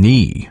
knee.